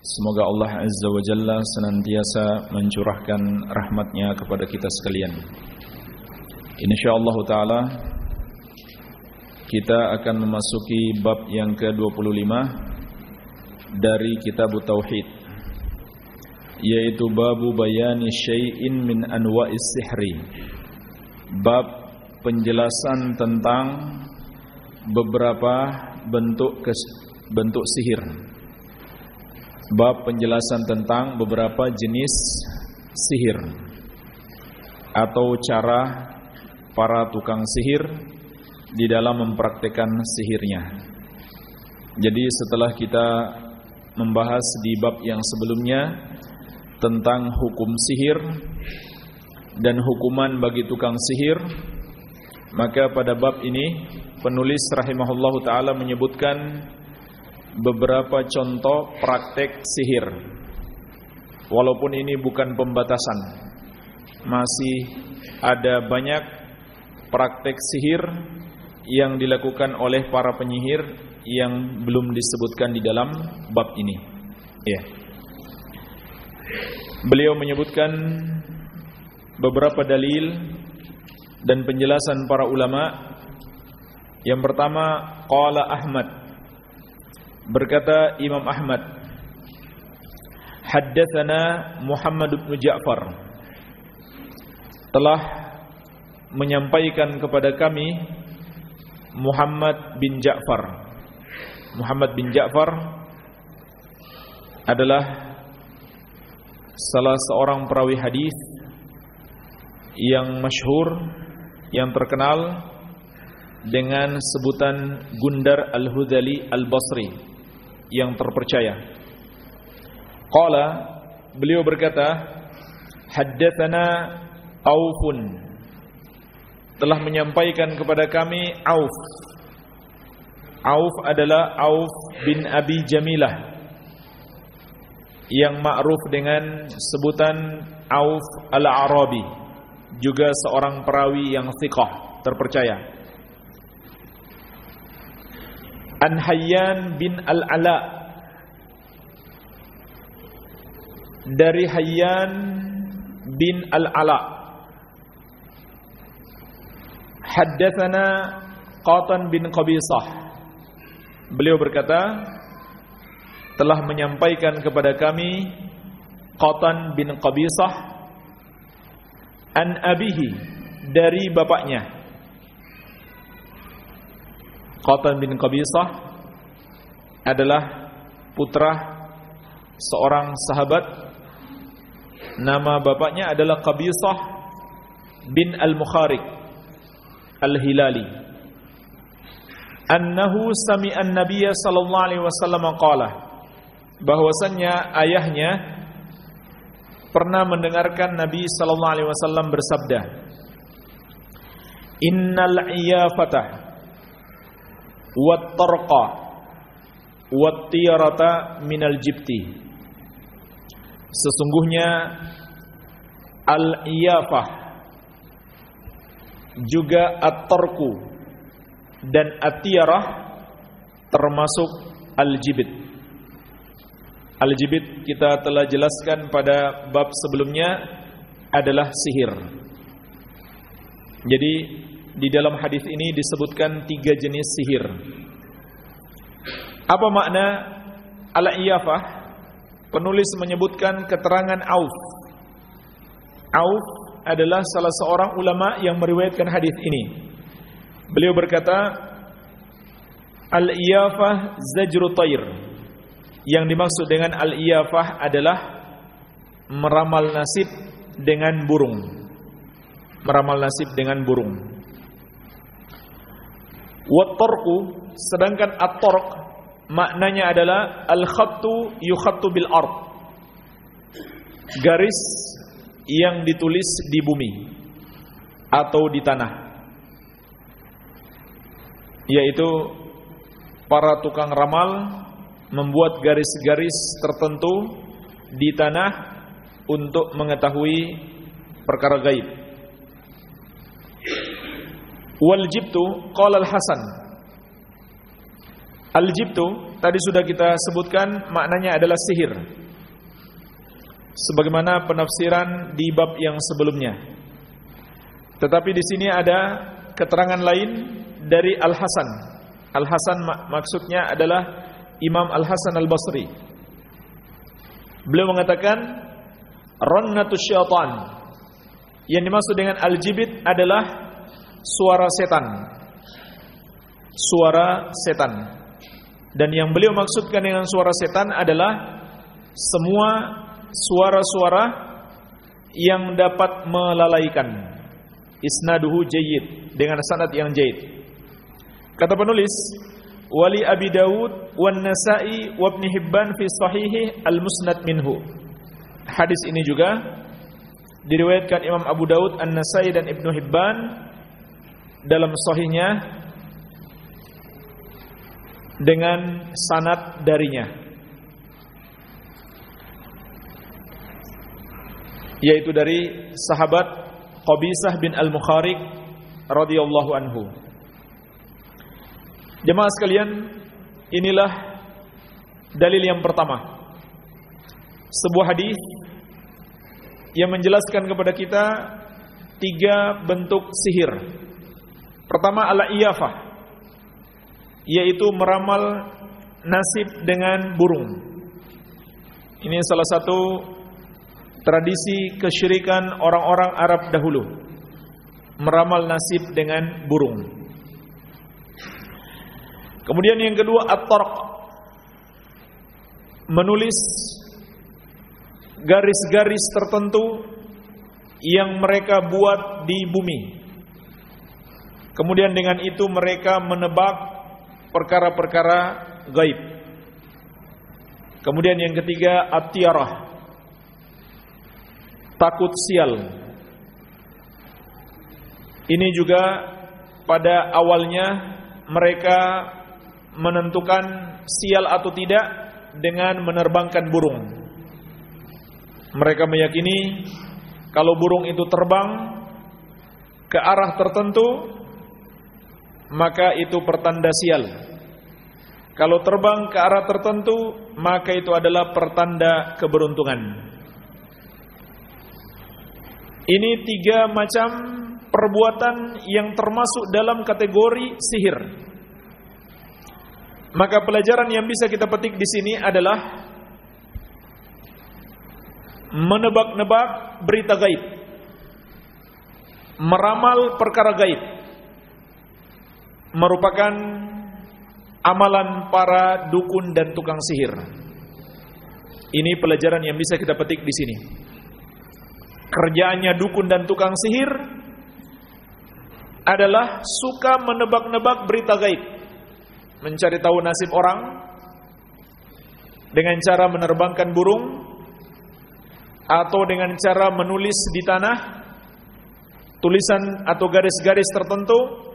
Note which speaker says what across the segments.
Speaker 1: Semoga Allah Azza wa Jalla senantiasa mencurahkan rahmatnya kepada kita sekalian. InsyaAllah ta'ala Kita akan memasuki bab yang ke-25 Dari kitab Tauhid Yaitu babu bayani syai'in min anwa'is sihri. Bab penjelasan tentang beberapa bentuk bentuk sihir bab penjelasan tentang beberapa jenis sihir atau cara para tukang sihir di dalam mempraktekkan sihirnya. Jadi setelah kita membahas di bab yang sebelumnya tentang hukum sihir dan hukuman bagi tukang sihir, maka pada bab ini penulis rahimahullahu taala menyebutkan beberapa contoh praktek sihir. Walaupun ini bukan pembatasan. Masih ada banyak praktek sihir yang dilakukan oleh para penyihir yang belum disebutkan di dalam bab ini. Ya. Beliau menyebutkan beberapa dalil dan penjelasan para ulama. Yang pertama, qala Ahmad Berkata Imam Ahmad Haddathana Muhammad bin Ja'far. Telah menyampaikan kepada kami Muhammad bin Ja'far. Muhammad bin Ja'far adalah salah seorang perawi hadis yang masyhur yang terkenal dengan sebutan Gundar Al-Hudali Al-Basri yang terpercaya. Qala beliau berkata, haddatsana Aufun telah menyampaikan kepada kami Auf. Auf adalah Auf bin Abi Jamilah yang ma'ruf dengan sebutan Auf al-Arabi, juga seorang perawi yang thiqah, terpercaya. An Hayyan bin Al-Ala. Dari Hayyan bin Al-Ala. Haddatsana Qatan bin Qabisah. Beliau berkata telah menyampaikan kepada kami Qatan bin Qabisah an abihi dari bapaknya Qatan bin Qabisah adalah putra seorang sahabat. Nama bapaknya adalah Qabisah bin Al-Mukhariq Al-Hilali. Annahu sami'an nabiyya sallallahu alaihi wasallam qala bahwasannya ayahnya pernah mendengarkan Nabi sallallahu alaihi wasallam bersabda Innal iyafatah wat-tarqa wat-tiyarata minal jibti sesungguhnya al-iyafah juga at-tarku dan at-tiyarah termasuk al-jibit. Al-jibit kita telah jelaskan pada bab sebelumnya adalah sihir. Jadi di dalam hadis ini disebutkan tiga jenis sihir. Apa makna al-iyafah? Penulis menyebutkan keterangan Auf. Auf adalah salah seorang ulama yang meriwayatkan hadis ini. Beliau berkata, Al-iyafah zajru tayr. Yang dimaksud dengan al-iyafah adalah meramal nasib dengan burung. Meramal nasib dengan burung. Wattorku sedangkan at-torq maknanya adalah al-khattu yukhattu bil ard. Garis yang ditulis di bumi atau di tanah. Yaitu para tukang ramal membuat garis-garis tertentu di tanah untuk mengetahui perkara gaib. Wal jibtu qala al Hasan Al-jibtu tadi sudah kita sebutkan maknanya adalah sihir. Sebagaimana penafsiran di bab yang sebelumnya. Tetapi di sini ada keterangan lain dari Al-Hasan. Al-Hasan mak maksudnya adalah Imam Al-Hasan Al-Basri. Beliau mengatakan rannatus syaitan. Yang dimaksud dengan al-jibit adalah suara setan. Suara setan. Dan yang beliau maksudkan dengan suara setan adalah semua suara-suara yang dapat melalaikan. Isnaduhu jayyid dengan sanad yang jayyid. Kata penulis, Wali Abi Dawud wan Nasa'i wa Hibban fi sahihi al-Musnad minhu. Hadis ini juga diriwayatkan Imam Abu Dawud, An-Nasai dan Ibnu Hibban dalam sahihnya dengan sanad darinya yaitu dari sahabat Qabisah bin Al-Mukhariq radhiyallahu anhu. Jemaah sekalian, inilah dalil yang pertama. Sebuah hadis yang menjelaskan kepada kita tiga bentuk sihir. Pertama ala iyafah yaitu meramal nasib dengan burung. Ini salah satu tradisi kesyirikan orang-orang Arab dahulu. Meramal nasib dengan burung. Kemudian yang kedua at-tarq. Menulis garis-garis tertentu yang mereka buat di bumi. Kemudian dengan itu mereka menebak perkara-perkara gaib. Kemudian yang ketiga at-tiarah. Takut sial. Ini juga pada awalnya mereka menentukan sial atau tidak dengan menerbangkan burung. Mereka meyakini kalau burung itu terbang ke arah tertentu maka itu pertanda sial. Kalau terbang ke arah tertentu, maka itu adalah pertanda keberuntungan. Ini tiga macam perbuatan yang termasuk dalam kategori sihir. Maka pelajaran yang bisa kita petik di sini adalah menebak-nebak berita gaib, meramal perkara gaib merupakan amalan para dukun dan tukang sihir. Ini pelajaran yang bisa kita petik di sini. Kerjaannya dukun dan tukang sihir adalah suka menebak-nebak berita gaib, mencari tahu nasib orang dengan cara menerbangkan burung atau dengan cara menulis di tanah tulisan atau garis-garis tertentu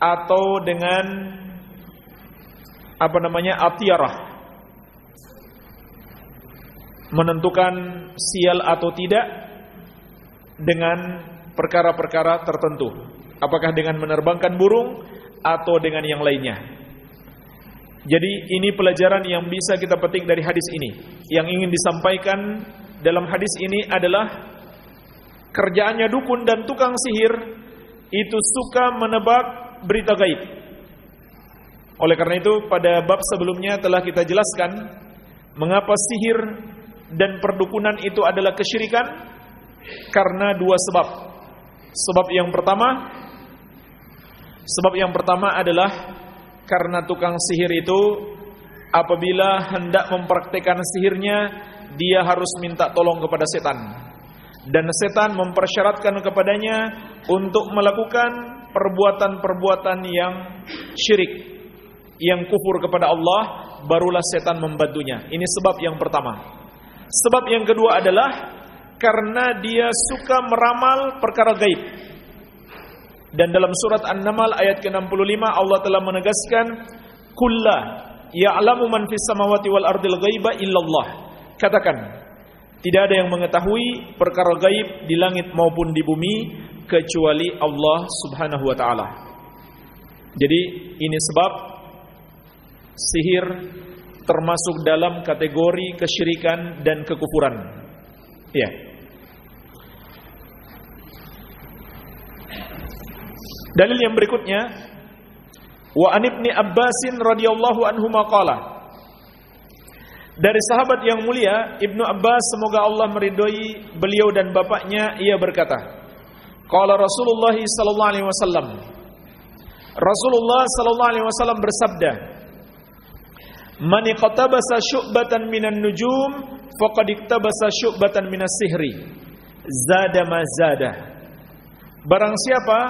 Speaker 1: atau dengan apa namanya atiarah menentukan sial atau tidak dengan perkara-perkara tertentu. Apakah dengan menerbangkan burung atau dengan yang lainnya. Jadi ini pelajaran yang bisa kita petik dari hadis ini. Yang ingin disampaikan dalam hadis ini adalah kerjaannya dukun dan tukang sihir itu suka menebak berita gaib. Oleh karena itu pada bab sebelumnya telah kita jelaskan mengapa sihir dan perdukunan itu adalah kesyirikan karena dua sebab. Sebab yang pertama sebab yang pertama adalah karena tukang sihir itu apabila hendak mempraktekkan sihirnya dia harus minta tolong kepada setan dan setan mempersyaratkan kepadanya untuk melakukan perbuatan-perbuatan yang syirik, yang kufur kepada Allah, barulah setan membantunya. Ini sebab yang pertama. Sebab yang kedua adalah karena dia suka meramal perkara gaib. Dan dalam surat An-Naml ayat ke-65 Allah telah menegaskan kulla ya'lamu man fis samawati wal ardil ghaiba illallah. Katakan, tidak ada yang mengetahui perkara gaib di langit maupun di bumi kecuali Allah Subhanahu wa taala. Jadi ini sebab sihir termasuk dalam kategori kesyirikan dan kekufuran. Ya. Dalil yang berikutnya wa an ibni Abbasin radhiyallahu anhu maqala dari sahabat yang mulia Ibnu Abbas semoga Allah meridhoi beliau dan bapaknya ia berkata Qala Rasulullah sallallahu alaihi wasallam. Rasulullah sallallahu alaihi wasallam bersabda Man iqtabasa syu'batan minan nujum faqad iqtabasa syu'batan minas sihri. Zada ma zada. Barang siapa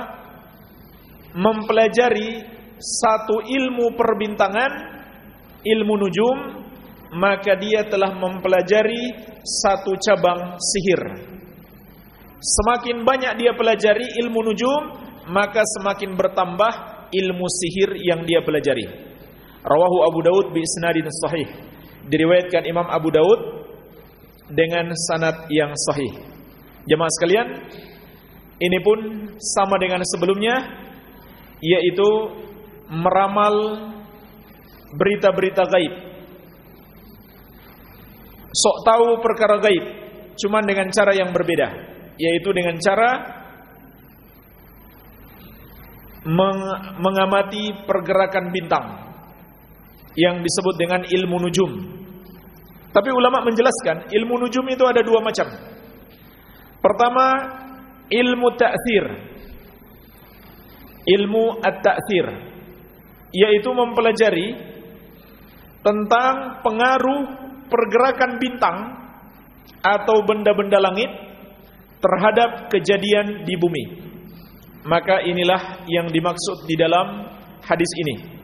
Speaker 1: mempelajari satu ilmu perbintangan ilmu nujum maka dia telah mempelajari satu cabang sihir semakin banyak dia pelajari ilmu nujum maka semakin bertambah ilmu sihir yang dia pelajari Rawahu Abu Daud bi isnadin sahih. Diriwayatkan Imam Abu Daud dengan sanad yang sahih. Jemaah sekalian, ini pun sama dengan sebelumnya yaitu meramal berita-berita gaib. Sok tahu perkara gaib, cuman dengan cara yang berbeda, yaitu dengan cara mengamati pergerakan bintang yang disebut dengan ilmu nujum. Tapi ulama menjelaskan ilmu nujum itu ada dua macam. Pertama, ilmu ta'thir. Ilmu at-ta'thir yaitu mempelajari tentang pengaruh pergerakan bintang atau benda-benda langit terhadap kejadian di bumi. Maka inilah yang dimaksud di dalam hadis ini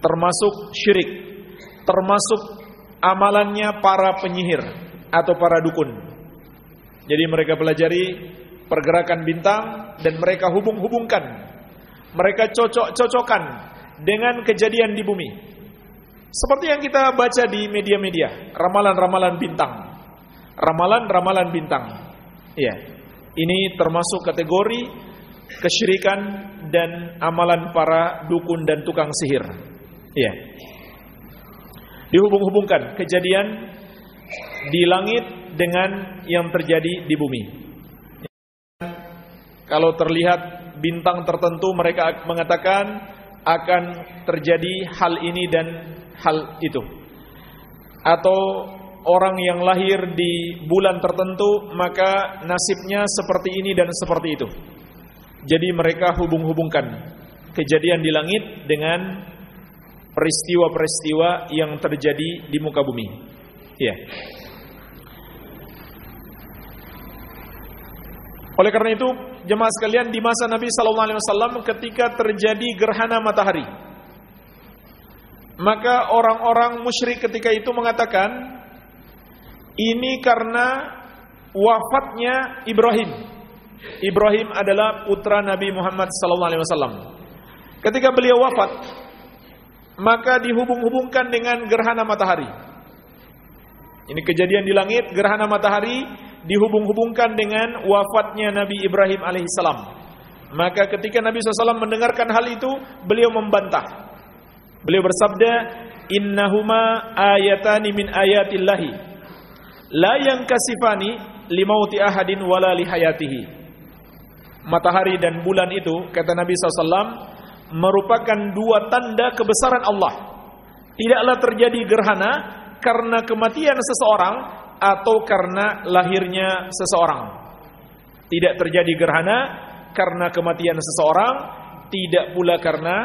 Speaker 1: termasuk syirik, termasuk amalannya para penyihir atau para dukun. Jadi mereka pelajari pergerakan bintang dan mereka hubung-hubungkan, mereka cocok-cocokkan dengan kejadian di bumi. Seperti yang kita baca di media-media, ramalan-ramalan bintang. Ramalan-ramalan bintang. Iya. Ini termasuk kategori kesyirikan dan amalan para dukun dan tukang sihir. Iya. Dihubung-hubungkan kejadian di langit dengan yang terjadi di bumi. Kalau terlihat bintang tertentu mereka mengatakan akan terjadi hal ini dan hal itu. Atau orang yang lahir di bulan tertentu maka nasibnya seperti ini dan seperti itu. Jadi mereka hubung-hubungkan kejadian di langit dengan peristiwa-peristiwa yang terjadi di muka bumi. Ya. Oleh karena itu, jemaah sekalian di masa Nabi sallallahu alaihi wasallam ketika terjadi gerhana matahari, maka orang-orang musyrik ketika itu mengatakan ini karena wafatnya Ibrahim. Ibrahim adalah putra Nabi Muhammad sallallahu alaihi wasallam. Ketika beliau wafat, maka dihubung-hubungkan dengan gerhana matahari. Ini kejadian di langit, gerhana matahari dihubung-hubungkan dengan wafatnya Nabi Ibrahim alaihissalam. Maka ketika Nabi SAW mendengarkan hal itu, beliau membantah. Beliau bersabda, Innahuma ayatani min ayatillahi. La yang kasifani limauti ahadin wala lihayatihi. Matahari dan bulan itu, kata Nabi SAW, merupakan dua tanda kebesaran Allah. Tidaklah terjadi gerhana karena kematian seseorang atau karena lahirnya seseorang. Tidak terjadi gerhana karena kematian seseorang, tidak pula karena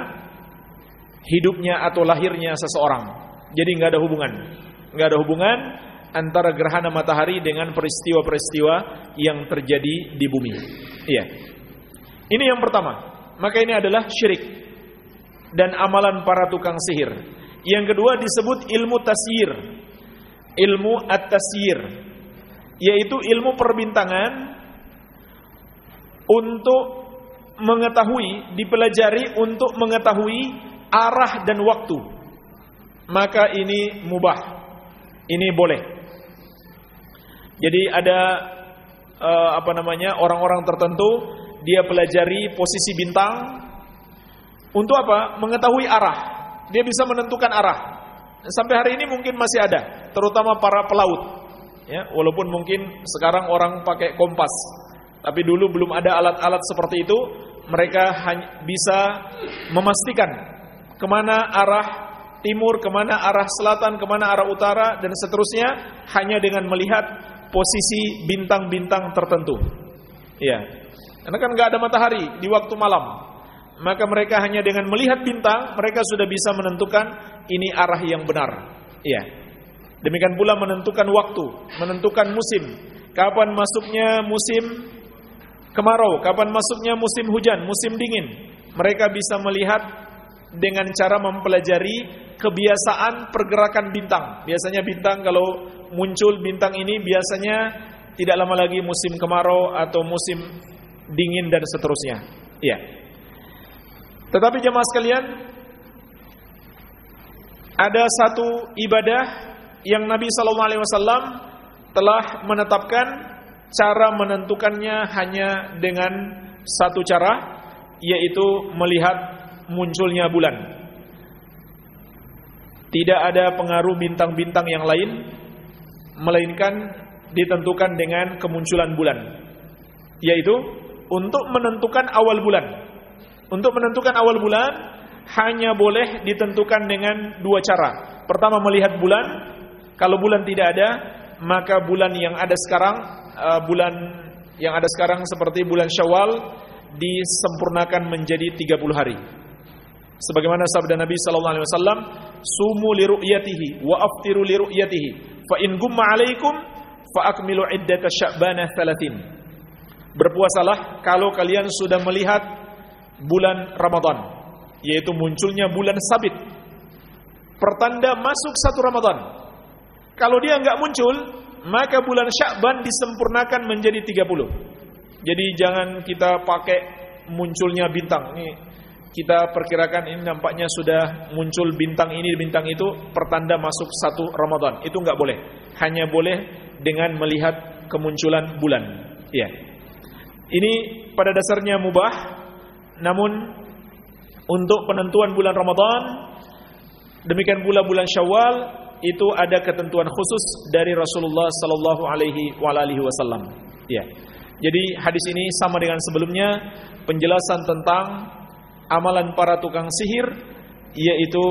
Speaker 1: hidupnya atau lahirnya seseorang. Jadi nggak ada hubungan, nggak ada hubungan antara gerhana matahari dengan peristiwa-peristiwa yang terjadi di bumi. Iya. Ini yang pertama. Maka ini adalah syirik dan amalan para tukang sihir. Yang kedua disebut ilmu tasyir. Ilmu at-tasyir yaitu ilmu perbintangan untuk mengetahui, dipelajari untuk mengetahui arah dan waktu. Maka ini mubah. Ini boleh. Jadi ada uh, apa namanya? orang-orang tertentu dia pelajari posisi bintang untuk apa? Mengetahui arah. Dia bisa menentukan arah. Sampai hari ini mungkin masih ada, terutama para pelaut. Ya, walaupun mungkin sekarang orang pakai kompas, tapi dulu belum ada alat-alat seperti itu. Mereka hanya bisa memastikan ke mana arah timur, ke mana arah selatan, ke mana arah utara, dan seterusnya hanya dengan melihat posisi bintang-bintang tertentu. Ya, karena kan nggak ada matahari di waktu malam maka mereka hanya dengan melihat bintang mereka sudah bisa menentukan ini arah yang benar. Iya. Demikian pula menentukan waktu, menentukan musim. Kapan masuknya musim kemarau, kapan masuknya musim hujan, musim dingin. Mereka bisa melihat dengan cara mempelajari kebiasaan pergerakan bintang. Biasanya bintang kalau muncul bintang ini biasanya tidak lama lagi musim kemarau atau musim dingin dan seterusnya. Iya. Tetapi jemaah sekalian, ada satu ibadah yang Nabi sallallahu alaihi wasallam telah menetapkan cara menentukannya hanya dengan satu cara yaitu melihat munculnya bulan. Tidak ada pengaruh bintang-bintang yang lain melainkan ditentukan dengan kemunculan bulan. Yaitu untuk menentukan awal bulan. Untuk menentukan awal bulan hanya boleh ditentukan dengan dua cara. Pertama melihat bulan, kalau bulan tidak ada, maka bulan yang ada sekarang uh, bulan yang ada sekarang seperti bulan Syawal disempurnakan menjadi 30 hari. Sebagaimana sabda Nabi sallallahu alaihi wasallam, "Sumu li ru'yatihi wa aftiru li ru'yatihi, fa in gumma 'alaikum fa akmilu iddata Sya'bana 30." Berpuasalah kalau kalian sudah melihat bulan Ramadan yaitu munculnya bulan sabit. Pertanda masuk satu Ramadan. Kalau dia enggak muncul maka bulan Sya'ban disempurnakan menjadi 30 jadi jangan kita pakai munculnya bintang. Ini kita perkirakan ini nampaknya sudah muncul bintang ini bintang itu pertanda masuk satu Ramadan itu enggak boleh hanya boleh dengan melihat kemunculan bulan ya ini pada dasarnya mubah namun untuk penentuan bulan Ramadan demikian pula bulan Syawal itu ada ketentuan khusus dari Rasulullah sallallahu alaihi wasallam. Ya. Jadi hadis ini sama dengan sebelumnya penjelasan tentang amalan para tukang sihir yaitu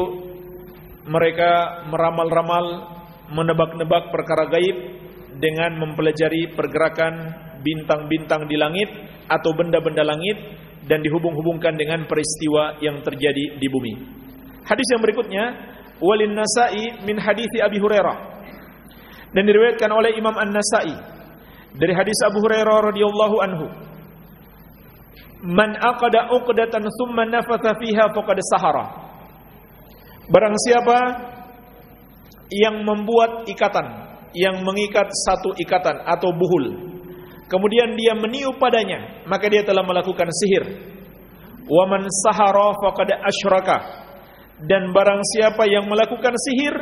Speaker 1: mereka meramal-ramal menebak-nebak perkara gaib dengan mempelajari pergerakan bintang-bintang di langit atau benda-benda langit dan dihubung-hubungkan dengan peristiwa yang terjadi di bumi. Hadis yang berikutnya walin Nasa'i min hadis Abi Hurairah dan diriwayatkan oleh Imam An-Nasa'i dari hadis Abu Hurairah radhiyallahu anhu Man aqada uqdatan thumma nafatha fiha faqad sahara Barang siapa yang membuat ikatan yang mengikat satu ikatan atau buhul kemudian dia meniup padanya, maka dia telah melakukan sihir. Wa man sahara faqad asyraka. Dan barang siapa yang melakukan sihir,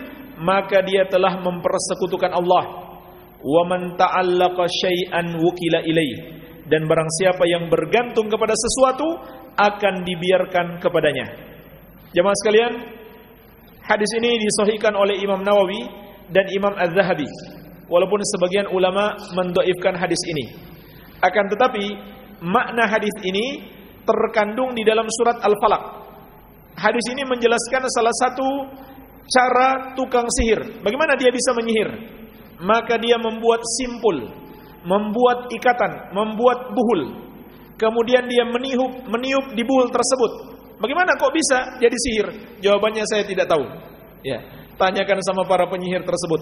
Speaker 1: maka dia telah mempersekutukan Allah. Wa man ta'allaqa syai'an wukila ilaih. Dan barang siapa yang bergantung kepada sesuatu akan dibiarkan kepadanya. Jemaah sekalian, hadis ini disahihkan oleh Imam Nawawi dan Imam Az-Zahabi walaupun sebagian ulama mendoifkan hadis ini. Akan tetapi makna hadis ini terkandung di dalam surat Al-Falaq. Hadis ini menjelaskan salah satu cara tukang sihir. Bagaimana dia bisa menyihir? Maka dia membuat simpul, membuat ikatan, membuat buhul. Kemudian dia meniup, meniup di buhul tersebut. Bagaimana kok bisa jadi sihir? Jawabannya saya tidak tahu. Ya, tanyakan sama para penyihir tersebut.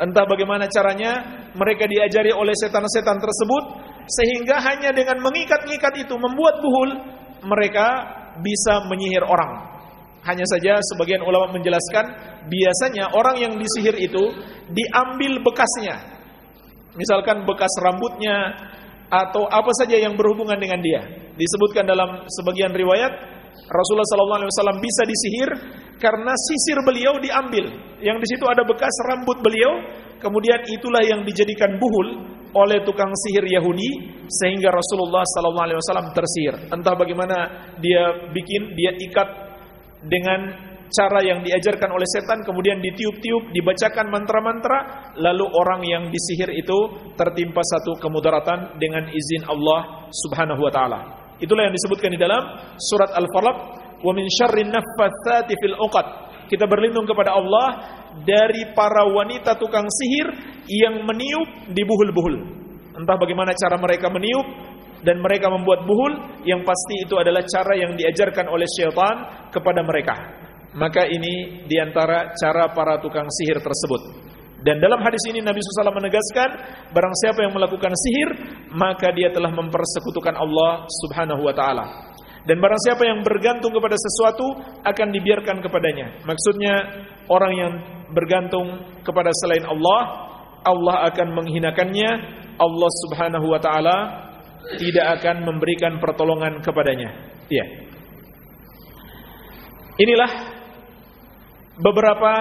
Speaker 1: Entah bagaimana caranya mereka diajari oleh setan-setan tersebut sehingga hanya dengan mengikat-ngikat itu membuat buhul mereka bisa menyihir orang. Hanya saja sebagian ulama menjelaskan biasanya orang yang disihir itu diambil bekasnya. Misalkan bekas rambutnya atau apa saja yang berhubungan dengan dia. Disebutkan dalam sebagian riwayat Rasulullah SAW bisa disihir karena sisir beliau diambil. Yang di situ ada bekas rambut beliau, kemudian itulah yang dijadikan buhul oleh tukang sihir Yahudi sehingga Rasulullah SAW tersihir. Entah bagaimana dia bikin, dia ikat dengan cara yang diajarkan oleh setan kemudian ditiup-tiup, dibacakan mantra-mantra, lalu orang yang disihir itu tertimpa satu kemudaratan dengan izin Allah Subhanahu wa taala. Itulah yang disebutkan di dalam surat Al-Falaq, "Wa min syarrin naffatsati fil 'uqad." Kita berlindung kepada Allah dari para wanita tukang sihir yang meniup di buhul-buhul. Entah bagaimana cara mereka meniup dan mereka membuat buhul, yang pasti itu adalah cara yang diajarkan oleh syaitan kepada mereka. Maka ini di antara cara para tukang sihir tersebut. Dan dalam hadis ini Nabi SAW menegaskan, barang siapa yang melakukan sihir, maka dia telah mempersekutukan Allah Subhanahu wa taala. Dan barang siapa yang bergantung kepada sesuatu akan dibiarkan kepadanya. Maksudnya orang yang bergantung kepada selain Allah, Allah akan menghinakannya. Allah Subhanahu wa taala tidak akan memberikan pertolongan kepadanya. Iya. Inilah beberapa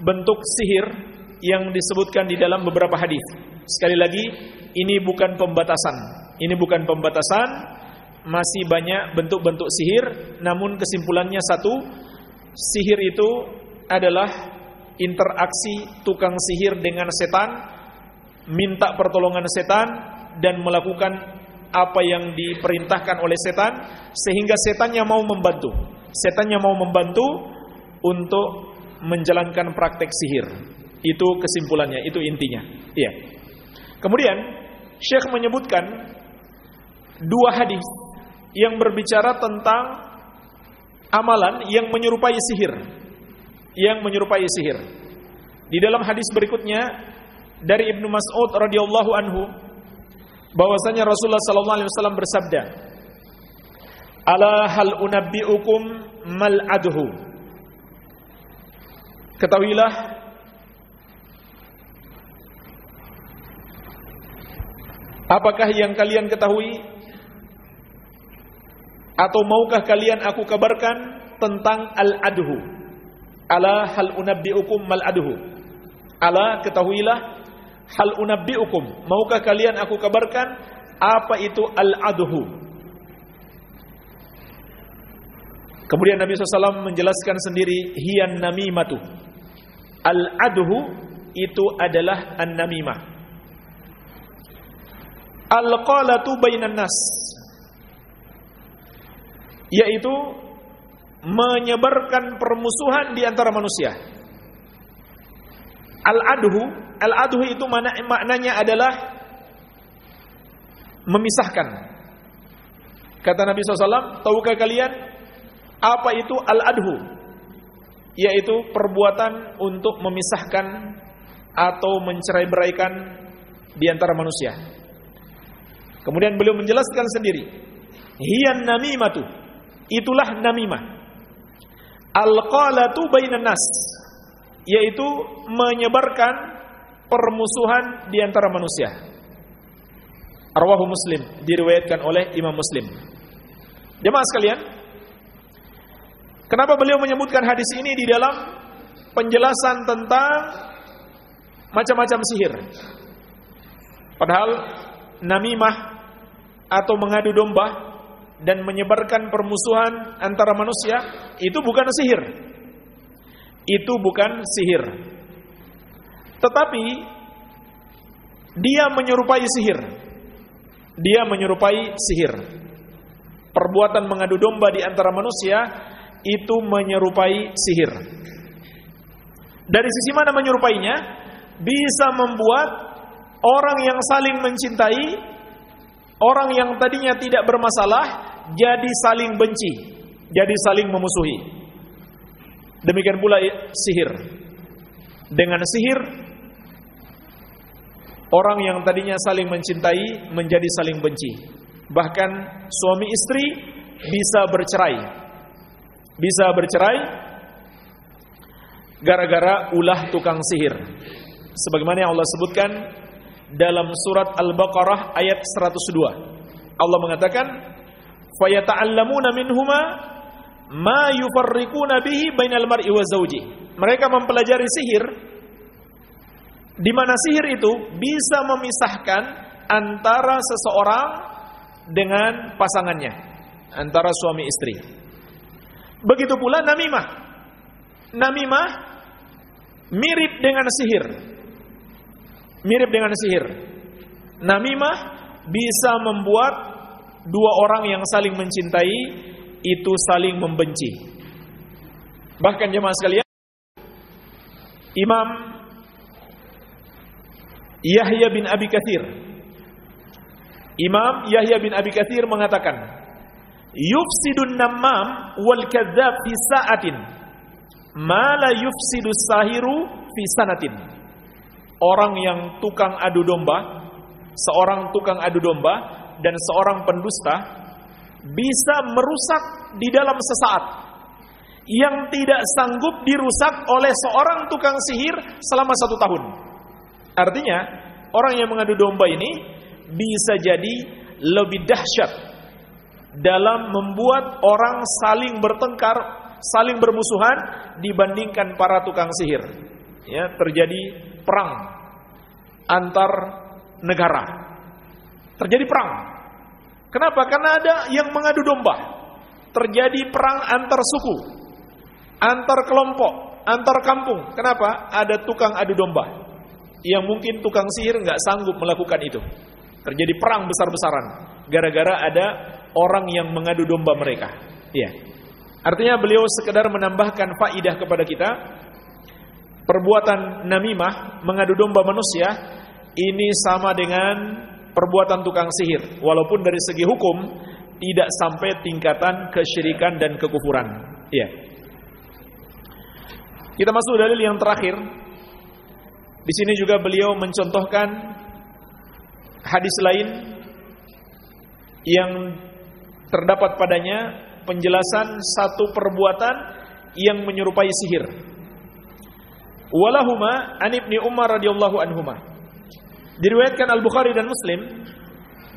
Speaker 1: bentuk sihir yang disebutkan di dalam beberapa hadis. Sekali lagi, ini bukan pembatasan. Ini bukan pembatasan, masih banyak bentuk-bentuk sihir, namun kesimpulannya satu, sihir itu adalah interaksi tukang sihir dengan setan, minta pertolongan setan dan melakukan apa yang diperintahkan oleh setan sehingga setannya mau membantu. Setannya mau membantu untuk menjalankan praktek sihir. Itu kesimpulannya, itu intinya. Iya. Kemudian Syekh menyebutkan dua hadis yang berbicara tentang amalan yang menyerupai sihir. Yang menyerupai sihir. Di dalam hadis berikutnya dari Ibnu Mas'ud radhiyallahu anhu bahwasanya Rasulullah sallallahu alaihi wasallam bersabda Ala hal unabbiukum mal adhu Ketahuilah Apakah yang kalian ketahui? Atau maukah kalian aku kabarkan tentang al-adhu? Ala hal unabbiukum mal adhu Ala ketahuilah hal unabbiukum. Maukah kalian aku kabarkan apa itu al-adhu? Kemudian Nabi SAW menjelaskan sendiri hiyan namimatu al-adhu itu adalah an-namimah al-qalatu bainan nas yaitu menyebarkan permusuhan di antara manusia al-adhu Al-adhu itu mana, maknanya adalah memisahkan. Kata Nabi SAW, tahukah kalian apa itu al-adhu? Yaitu perbuatan untuk memisahkan atau mencerai-beraikan di antara manusia. Kemudian beliau menjelaskan sendiri, hiyan namimatu. Itulah namimah. Al-qalatu bainan nas, yaitu menyebarkan permusuhan di antara manusia. Arwahu Muslim diriwayatkan oleh Imam Muslim. Jemaah sekalian, kenapa beliau menyebutkan hadis ini di dalam penjelasan tentang macam-macam sihir? Padahal namimah atau mengadu domba dan menyebarkan permusuhan antara manusia itu bukan sihir. Itu bukan sihir. Tetapi dia menyerupai sihir. Dia menyerupai sihir. Perbuatan mengadu domba di antara manusia itu menyerupai sihir. Dari sisi mana menyerupainya? Bisa membuat orang yang saling mencintai, orang yang tadinya tidak bermasalah jadi saling benci, jadi saling memusuhi. Demikian pula sihir. Dengan sihir Orang yang tadinya saling mencintai menjadi saling benci. Bahkan suami istri bisa bercerai. Bisa bercerai gara-gara ulah tukang sihir. Sebagaimana yang Allah sebutkan dalam surat Al-Baqarah ayat 102. Allah mengatakan, "Fayata'allamuna minhuma ma yufarriquna bihi bainal mar'i wa zawji." Mereka mempelajari sihir di mana sihir itu bisa memisahkan antara seseorang dengan pasangannya, antara suami istri. Begitu pula namimah. namimah mirip dengan sihir. Mirip dengan sihir. Namimah bisa membuat dua orang yang saling mencintai itu saling membenci. Bahkan jemaah sekalian, Imam Yahya bin Abi Kathir Imam Yahya bin Abi Kathir mengatakan Yufsidun namam wal kadzab fi sa'atin ma la yufsidu sahiru fi sanatin Orang yang tukang adu domba Seorang tukang adu domba Dan seorang pendusta Bisa merusak di dalam sesaat. Yang tidak sanggup dirusak oleh seorang tukang sihir selama satu tahun. Artinya, orang yang mengadu domba ini bisa jadi lebih dahsyat dalam membuat orang saling bertengkar, saling bermusuhan dibandingkan para tukang sihir. Ya, terjadi perang antar negara. Terjadi perang. Kenapa? Karena ada yang mengadu domba. Terjadi perang antar suku antar kelompok, antar kampung. Kenapa? Ada tukang adu domba. Yang mungkin tukang sihir nggak sanggup melakukan itu. Terjadi perang besar-besaran gara-gara ada orang yang mengadu domba mereka. Iya. Artinya beliau sekedar menambahkan faidah kepada kita perbuatan namimah mengadu domba manusia ini sama dengan perbuatan tukang sihir walaupun dari segi hukum tidak sampai tingkatan kesyirikan dan kekufuran. Iya. Kita masuk dalil yang terakhir. Di sini juga beliau mencontohkan hadis lain yang terdapat padanya penjelasan satu perbuatan yang menyerupai sihir. Walahuma an Ibnu Umar radhiyallahu anhuma. Diriwayatkan Al-Bukhari dan Muslim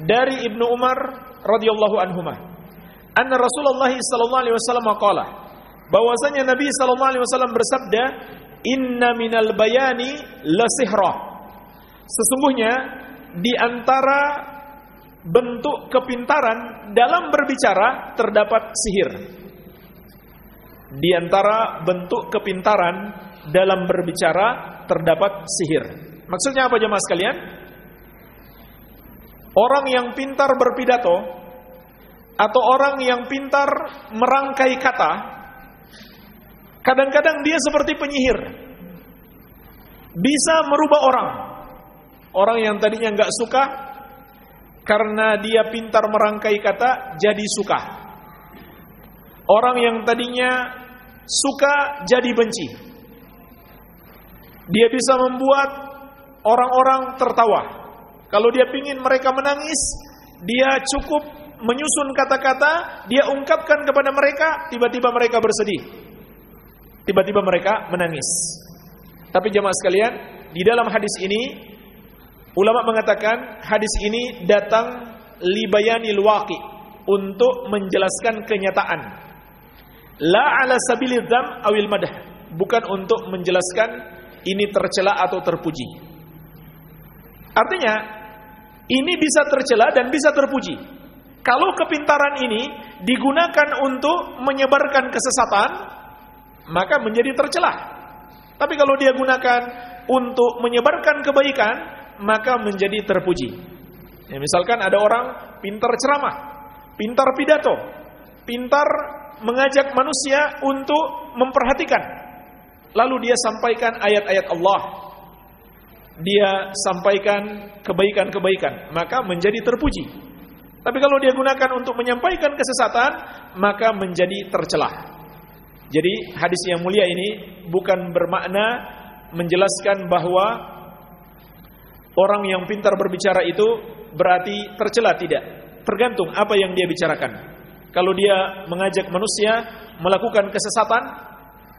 Speaker 1: dari Ibnu Umar radhiyallahu anhuma. Anna Rasulullah sallallahu alaihi wasallam qala bahwasanya Nabi sallallahu alaihi wasallam bersabda, "Inna minal bayani la sihra." Sesungguhnya di antara bentuk kepintaran dalam berbicara terdapat sihir. Di antara bentuk kepintaran dalam berbicara terdapat sihir. Maksudnya apa jemaah sekalian? Orang yang pintar berpidato atau orang yang pintar merangkai kata Kadang-kadang dia seperti penyihir. Bisa merubah orang. Orang yang tadinya nggak suka karena dia pintar merangkai kata jadi suka. Orang yang tadinya suka jadi benci. Dia bisa membuat orang-orang tertawa. Kalau dia pingin mereka menangis, dia cukup menyusun kata-kata, dia ungkapkan kepada mereka, tiba-tiba mereka bersedih. Tiba-tiba mereka menangis. Tapi jemaah sekalian, di dalam hadis ini ulama mengatakan hadis ini datang libayanil waqi untuk menjelaskan kenyataan. La ala sabilil dzam awil madah, bukan untuk menjelaskan ini tercela atau terpuji. Artinya, ini bisa tercela dan bisa terpuji. Kalau kepintaran ini digunakan untuk menyebarkan kesesatan, maka menjadi tercelah. Tapi kalau dia gunakan untuk menyebarkan kebaikan, maka menjadi terpuji. Ya, misalkan ada orang pintar ceramah, pintar pidato, pintar mengajak manusia untuk memperhatikan. Lalu dia sampaikan ayat-ayat Allah. Dia sampaikan kebaikan-kebaikan, maka menjadi terpuji. Tapi kalau dia gunakan untuk menyampaikan kesesatan, maka menjadi tercelah. Jadi hadis yang mulia ini bukan bermakna menjelaskan bahwa orang yang pintar berbicara itu berarti tercela tidak. Tergantung apa yang dia bicarakan. Kalau dia mengajak manusia melakukan kesesatan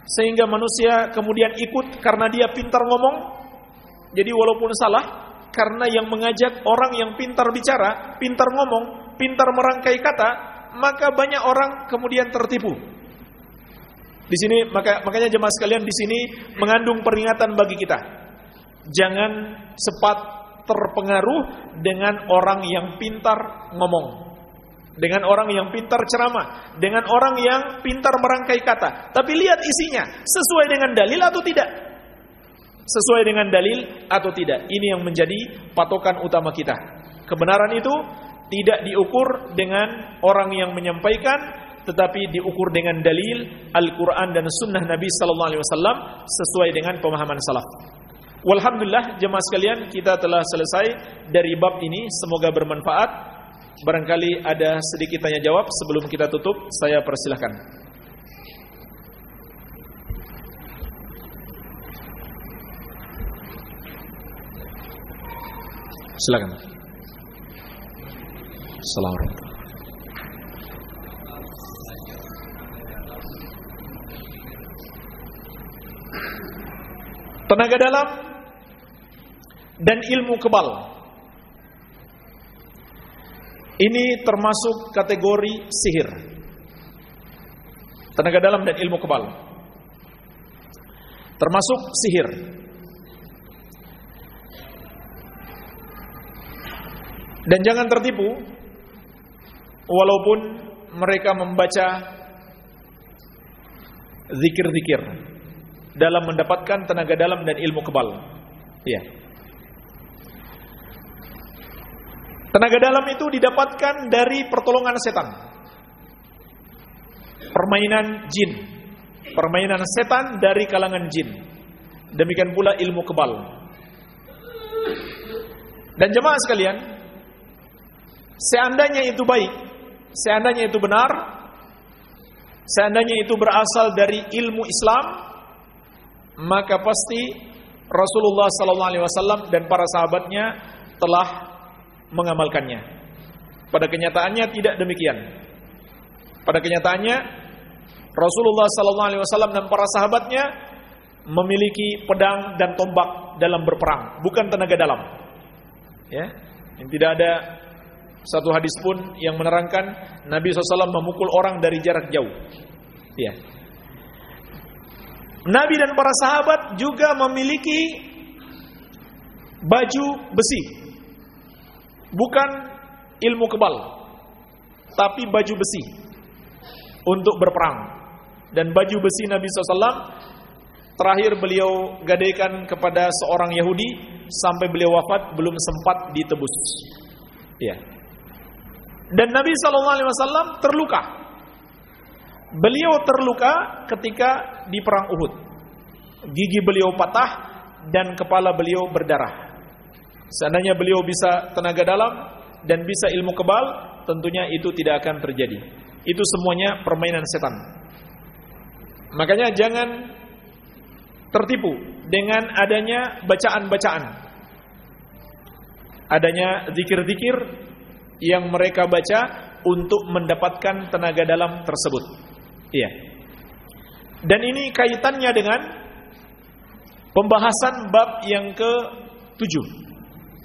Speaker 1: sehingga manusia kemudian ikut karena dia pintar ngomong, jadi walaupun salah karena yang mengajak orang yang pintar bicara, pintar ngomong, pintar merangkai kata, maka banyak orang kemudian tertipu di sini maka makanya jemaah sekalian di sini mengandung peringatan bagi kita. Jangan sempat terpengaruh dengan orang yang pintar ngomong. dengan orang yang pintar ceramah, dengan orang yang pintar merangkai kata. Tapi lihat isinya, sesuai dengan dalil atau tidak? Sesuai dengan dalil atau tidak? Ini yang menjadi patokan utama kita. Kebenaran itu tidak diukur dengan orang yang menyampaikan, tetapi diukur dengan dalil Al-Quran dan Sunnah Nabi Sallallahu Alaihi Wasallam sesuai dengan pemahaman salaf. Walhamdulillah jemaah sekalian kita telah selesai dari bab ini semoga bermanfaat Barangkali ada sedikit tanya jawab sebelum kita tutup, saya persilahkan. Silakan. Assalamualaikum. Tenaga dalam dan ilmu kebal ini termasuk kategori sihir. Tenaga dalam dan ilmu kebal. Termasuk sihir. Dan jangan tertipu walaupun mereka membaca zikir-zikir dalam mendapatkan tenaga dalam dan ilmu kebal. Ya. Tenaga dalam itu didapatkan dari pertolongan setan. Permainan jin. Permainan setan dari kalangan jin. Demikian pula ilmu kebal. Dan jemaah sekalian, seandainya itu baik, seandainya itu benar, seandainya itu berasal dari ilmu Islam, maka pasti Rasulullah wasallam dan para sahabatnya telah mengamalkannya. Pada kenyataannya tidak demikian. Pada kenyataannya Rasulullah sallallahu alaihi wasallam dan para sahabatnya memiliki pedang dan tombak dalam berperang, bukan tenaga dalam. Ya. Yang tidak ada satu hadis pun yang menerangkan Nabi SAW memukul orang dari jarak jauh. Ya. Nabi dan para sahabat juga memiliki baju besi bukan ilmu kebal, tapi baju besi untuk berperang. Dan baju besi Nabi SAW terakhir beliau gadaikan kepada seorang Yahudi sampai beliau wafat belum sempat ditebus. Ya. Dan Nabi SAW terluka. Beliau terluka ketika di perang Uhud. Gigi beliau patah dan kepala beliau berdarah. Seandainya beliau bisa tenaga dalam dan bisa ilmu kebal, tentunya itu tidak akan terjadi. Itu semuanya permainan setan. Makanya jangan tertipu dengan adanya bacaan-bacaan. Adanya zikir-zikir yang mereka baca untuk mendapatkan tenaga dalam tersebut. Iya. Dan ini kaitannya dengan pembahasan bab yang ke-7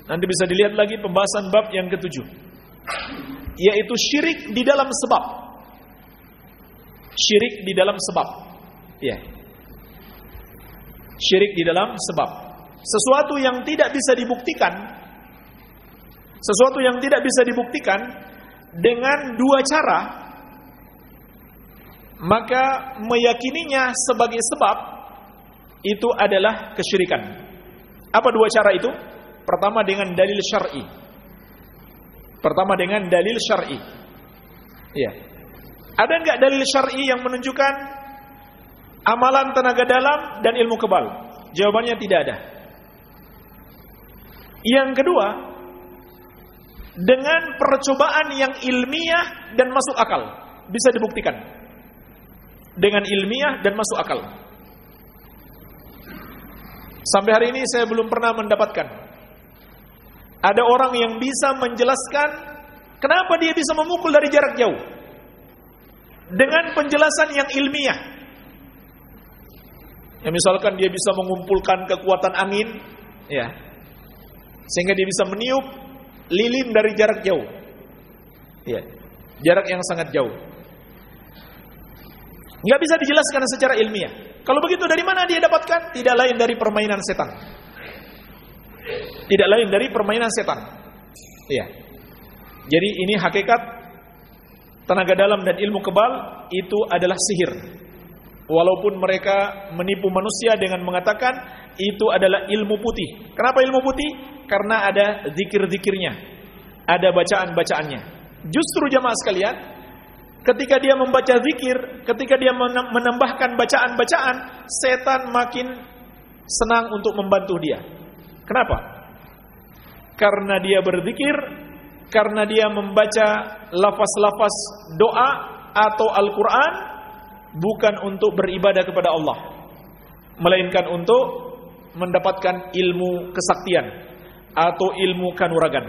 Speaker 1: Nanti bisa dilihat lagi pembahasan bab yang ketujuh. Yaitu syirik di dalam sebab. Syirik di dalam sebab. Ya. Syirik di dalam sebab. Sesuatu yang tidak bisa dibuktikan. Sesuatu yang tidak bisa dibuktikan dengan dua cara. Maka meyakininya sebagai sebab itu adalah kesyirikan. Apa dua cara itu? Pertama dengan dalil syar'i. Pertama dengan dalil syar'i. Iya. Ada enggak dalil syar'i yang menunjukkan amalan tenaga dalam dan ilmu kebal? Jawabannya tidak ada. Yang kedua, dengan percobaan yang ilmiah dan masuk akal, bisa dibuktikan. Dengan ilmiah dan masuk akal. Sampai hari ini saya belum pernah mendapatkan ada orang yang bisa menjelaskan kenapa dia bisa memukul dari jarak jauh. Dengan penjelasan yang ilmiah. Ya misalkan dia bisa mengumpulkan kekuatan angin, ya. Sehingga dia bisa meniup lilin dari jarak jauh. Ya. Jarak yang sangat jauh. Nggak bisa dijelaskan secara ilmiah. Kalau begitu dari mana dia dapatkan? Tidak lain dari permainan setan. Tidak lain dari permainan setan. Iya. Jadi ini hakikat tenaga dalam dan ilmu kebal itu adalah sihir. Walaupun mereka menipu manusia dengan mengatakan itu adalah ilmu putih. Kenapa ilmu putih? Karena ada zikir-zikirnya. Ada bacaan-bacaannya. Justru jamaah sekalian, ketika dia membaca zikir, ketika dia menambahkan bacaan-bacaan, setan makin senang untuk membantu dia. Kenapa? Karena dia berzikir, karena dia membaca lafaz-lafaz doa atau Al-Quran, bukan untuk beribadah kepada Allah, melainkan untuk mendapatkan ilmu kesaktian atau ilmu kanuragan.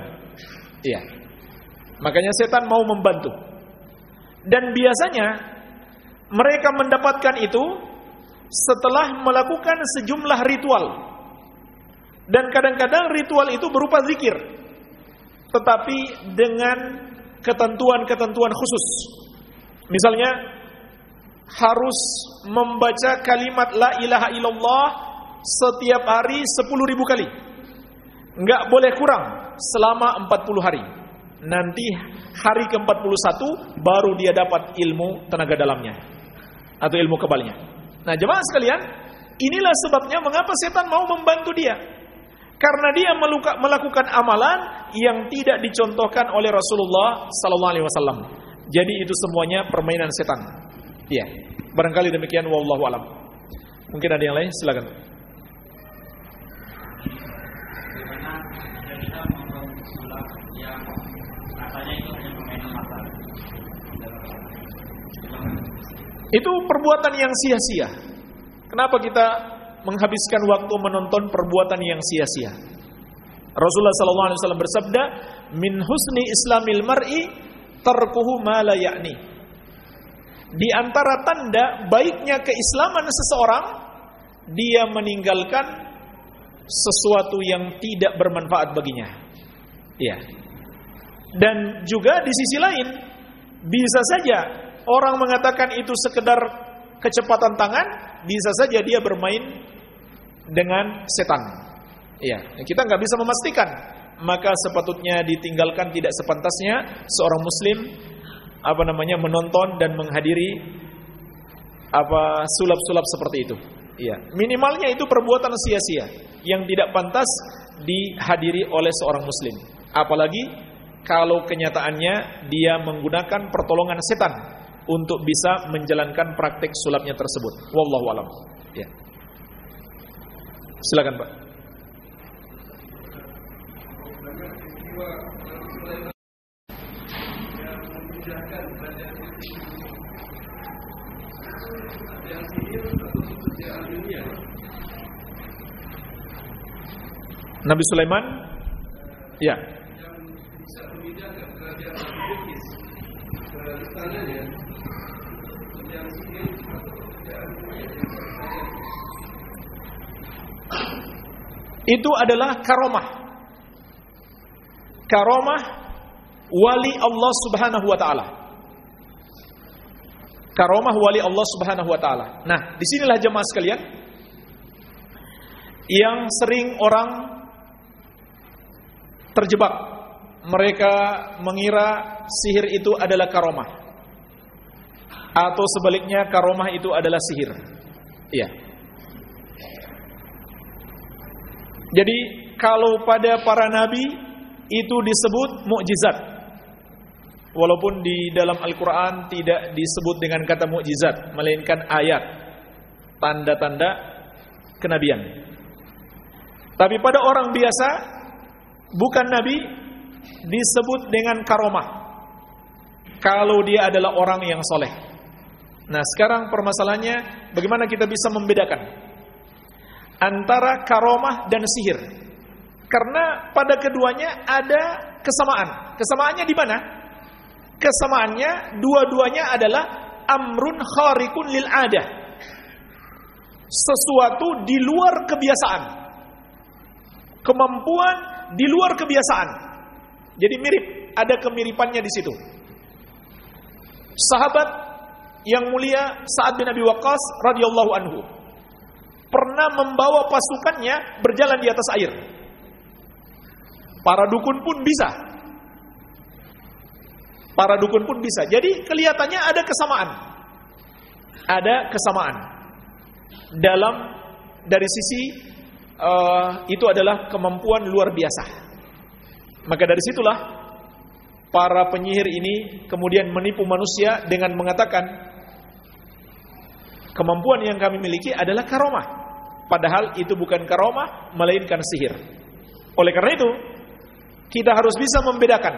Speaker 1: Iya. Makanya setan mau membantu. Dan biasanya mereka mendapatkan itu setelah melakukan sejumlah ritual. Dan kadang-kadang ritual itu berupa zikir. Tetapi dengan ketentuan-ketentuan khusus. Misalnya harus membaca kalimat la ilaha illallah setiap hari 10 ribu kali. Enggak boleh kurang selama 40 hari. Nanti hari ke-41 baru dia dapat ilmu tenaga dalamnya atau ilmu kebalnya. Nah, jemaah sekalian, inilah sebabnya mengapa setan mau membantu dia. Karena dia melakukan amalan yang tidak dicontohkan oleh Rasulullah sallallahu alaihi wasallam. Jadi itu semuanya permainan setan. Iya. Barangkali demikian wallahu alam. Mungkin ada yang lain, silakan. Itu perbuatan yang sia-sia. Kenapa kita menghabiskan waktu menonton perbuatan yang sia-sia? Rasulullah SAW bersabda, "Min husni islamil mar'i tarkuhu ma la ya'ni." Di antara tanda baiknya keislaman seseorang, dia meninggalkan sesuatu yang tidak bermanfaat baginya. Ya. Dan juga di sisi lain, bisa saja orang mengatakan itu sekedar kecepatan tangan, bisa saja dia bermain dengan setan. Iya, kita nggak bisa memastikan. Maka sepatutnya ditinggalkan tidak sepantasnya seorang muslim apa namanya menonton dan menghadiri apa sulap-sulap seperti itu. Iya, minimalnya itu perbuatan sia-sia yang tidak pantas dihadiri oleh seorang muslim. Apalagi kalau kenyataannya dia menggunakan pertolongan setan untuk bisa menjalankan praktik sulapnya tersebut. Wallahu alam. Ya. Silakan, Pak. Nabi Sulaiman ya itu adalah karomah. Karomah wali Allah Subhanahu wa taala. Karomah wali Allah Subhanahu wa taala. Nah, di sinilah jemaah sekalian yang sering orang terjebak. Mereka mengira sihir itu adalah karomah. Atau sebaliknya karomah itu adalah sihir. Iya. Jadi kalau pada para nabi itu disebut mukjizat. Walaupun di dalam Al-Qur'an tidak disebut dengan kata mukjizat, melainkan ayat, tanda-tanda kenabian. Tapi pada orang biasa bukan nabi disebut dengan karomah. Kalau dia adalah orang yang soleh. Nah sekarang permasalahannya bagaimana kita bisa membedakan antara karomah dan sihir. Karena pada keduanya ada kesamaan. Kesamaannya di mana? Kesamaannya dua-duanya adalah amrun kharikun lil adah. Sesuatu di luar kebiasaan. Kemampuan di luar kebiasaan. Jadi mirip, ada kemiripannya di situ. Sahabat yang mulia Sa'ad bin Abi Waqqas radhiyallahu anhu pernah membawa pasukannya berjalan di atas air. Para dukun pun bisa. Para dukun pun bisa. Jadi kelihatannya ada kesamaan. Ada kesamaan. Dalam dari sisi uh, itu adalah kemampuan luar biasa. Maka dari situlah para penyihir ini kemudian menipu manusia dengan mengatakan kemampuan yang kami miliki adalah karomah. Padahal itu bukan karomah, melainkan sihir. Oleh karena itu, kita harus bisa membedakan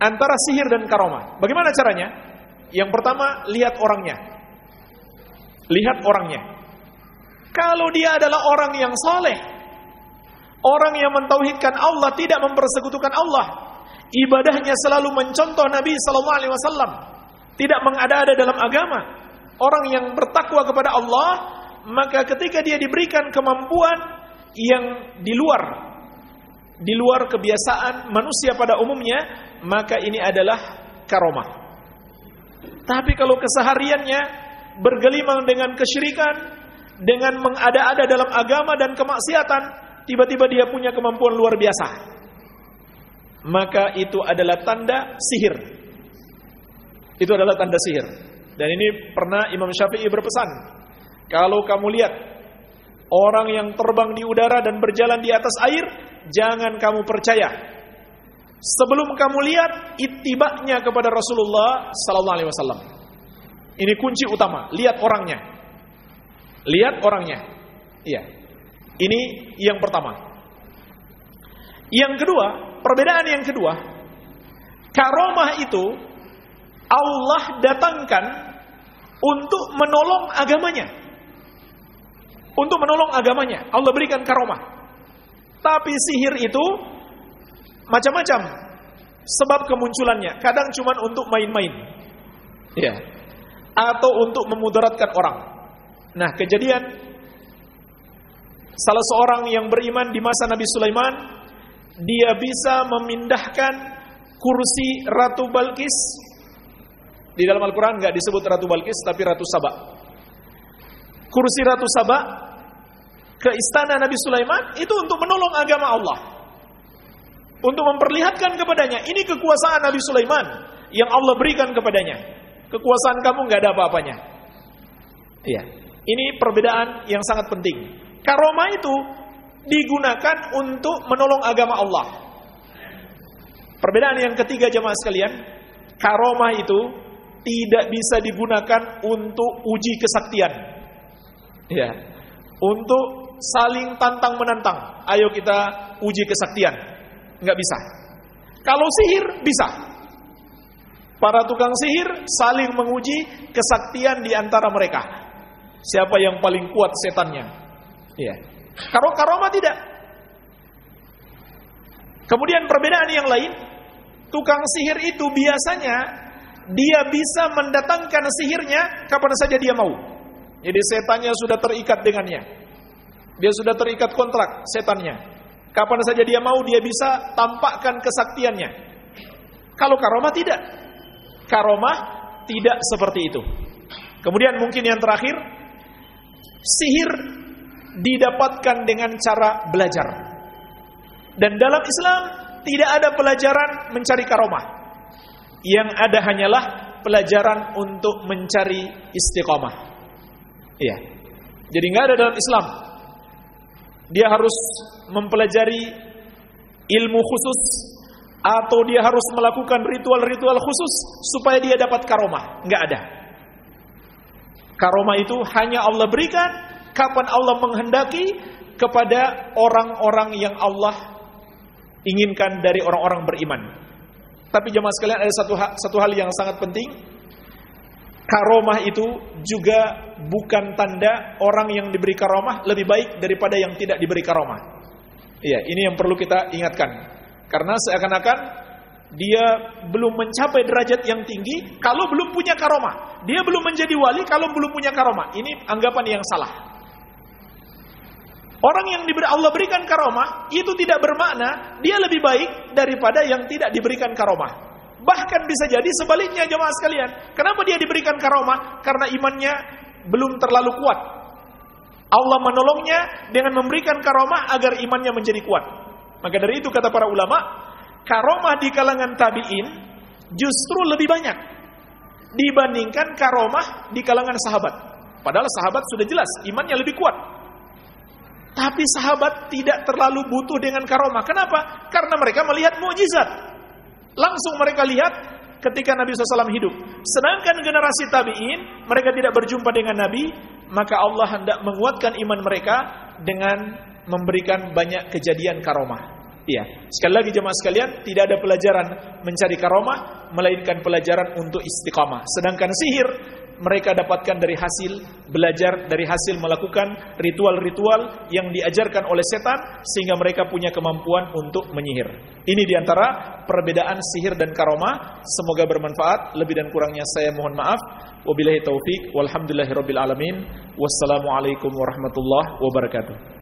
Speaker 1: antara sihir dan karomah. Bagaimana caranya? Yang pertama, lihat orangnya. Lihat orangnya. Kalau dia adalah orang yang soleh, orang yang mentauhidkan Allah, tidak mempersekutukan Allah, ibadahnya selalu mencontoh Nabi Sallallahu Alaihi Wasallam, tidak mengada-ada dalam agama, orang yang bertakwa kepada Allah, maka ketika dia diberikan kemampuan yang di luar di luar kebiasaan manusia pada umumnya, maka ini adalah karomah. Tapi kalau kesehariannya bergelimang dengan kesyirikan, dengan mengada-ada dalam agama dan kemaksiatan, tiba-tiba dia punya kemampuan luar biasa. Maka itu adalah tanda sihir. Itu adalah tanda sihir. Dan ini pernah Imam Syafi'i berpesan, kalau kamu lihat orang yang terbang di udara dan berjalan di atas air, jangan kamu percaya. Sebelum kamu lihat itibaknya kepada Rasulullah sallallahu alaihi wasallam. Ini kunci utama, lihat orangnya. Lihat orangnya. Iya. Ini yang pertama. Yang kedua, perbedaan yang kedua, karomah itu Allah datangkan untuk menolong agamanya. Untuk menolong agamanya, Allah berikan karomah. Tapi sihir itu macam-macam sebab kemunculannya. Kadang cuma untuk main-main. Ya. Atau untuk memudaratkan orang. Nah, kejadian salah seorang yang beriman di masa Nabi Sulaiman, dia bisa memindahkan kursi Ratu Balkis di dalam Al-Quran nggak disebut Ratu Balkis tapi Ratu Sabah. Kursi Ratu Sabah ke istana Nabi Sulaiman itu untuk menolong agama Allah. Untuk memperlihatkan kepadanya, ini kekuasaan Nabi Sulaiman yang Allah berikan kepadanya. Kekuasaan kamu nggak ada apa-apanya. Iya. Ini perbedaan yang sangat penting. Karoma itu digunakan untuk menolong agama Allah. Perbedaan yang ketiga jemaah sekalian, karoma itu tidak bisa digunakan untuk uji kesaktian. Ya. Untuk saling tantang menantang. Ayo kita uji kesaktian. Enggak bisa. Kalau sihir bisa. Para tukang sihir saling menguji kesaktian di antara mereka. Siapa yang paling kuat setannya? Iya. Karo karoma tidak. Kemudian perbedaan yang lain, tukang sihir itu biasanya dia bisa mendatangkan sihirnya kapan saja dia mau. Jadi setannya sudah terikat dengannya. Dia sudah terikat kontrak setannya. Kapan saja dia mau dia bisa tampakkan kesaktiannya. Kalau karomah tidak. Karomah tidak seperti itu. Kemudian mungkin yang terakhir sihir didapatkan dengan cara belajar. Dan dalam Islam tidak ada pelajaran mencari karomah. Yang ada hanyalah pelajaran untuk mencari istiqomah. Iya. Jadi nggak ada dalam Islam dia harus mempelajari ilmu khusus atau dia harus melakukan ritual-ritual khusus supaya dia dapat karomah. Enggak ada. Karomah itu hanya Allah berikan kapan Allah menghendaki kepada orang-orang yang Allah inginkan dari orang-orang beriman. Tapi jemaah sekalian ada satu satu hal yang sangat penting karomah itu juga bukan tanda orang yang diberi karomah lebih baik daripada yang tidak diberi karomah. Iya, ini yang perlu kita ingatkan. Karena seakan-akan dia belum mencapai derajat yang tinggi kalau belum punya karomah. Dia belum menjadi wali kalau belum punya karomah. Ini anggapan yang salah. Orang yang diberi Allah berikan karomah itu tidak bermakna dia lebih baik daripada yang tidak diberikan karomah. Bahkan bisa jadi sebaliknya jemaah sekalian. Kenapa dia diberikan karomah? Karena imannya belum terlalu kuat. Allah menolongnya dengan memberikan karomah agar imannya menjadi kuat. Maka dari itu kata para ulama, karomah di kalangan tabi'in justru lebih banyak dibandingkan karomah di kalangan sahabat. Padahal sahabat sudah jelas imannya lebih kuat. Tapi sahabat tidak terlalu butuh dengan karomah. Kenapa? Karena mereka melihat mukjizat. Langsung mereka lihat ketika Nabi SAW hidup. Sedangkan generasi tabi'in, mereka tidak berjumpa dengan Nabi, maka Allah hendak menguatkan iman mereka dengan memberikan banyak kejadian karomah. Iya, sekali lagi jemaah sekalian, tidak ada pelajaran mencari karomah, melainkan pelajaran untuk istiqamah. Sedangkan sihir mereka dapatkan dari hasil belajar dari hasil melakukan ritual-ritual yang diajarkan oleh setan sehingga mereka punya kemampuan untuk menyihir. Ini di antara perbedaan sihir dan karomah. Semoga bermanfaat. Lebih dan kurangnya saya mohon maaf. Wabillahi taufik. Walhamdulillahirabbil alamin. Wassalamualaikum warahmatullahi wabarakatuh.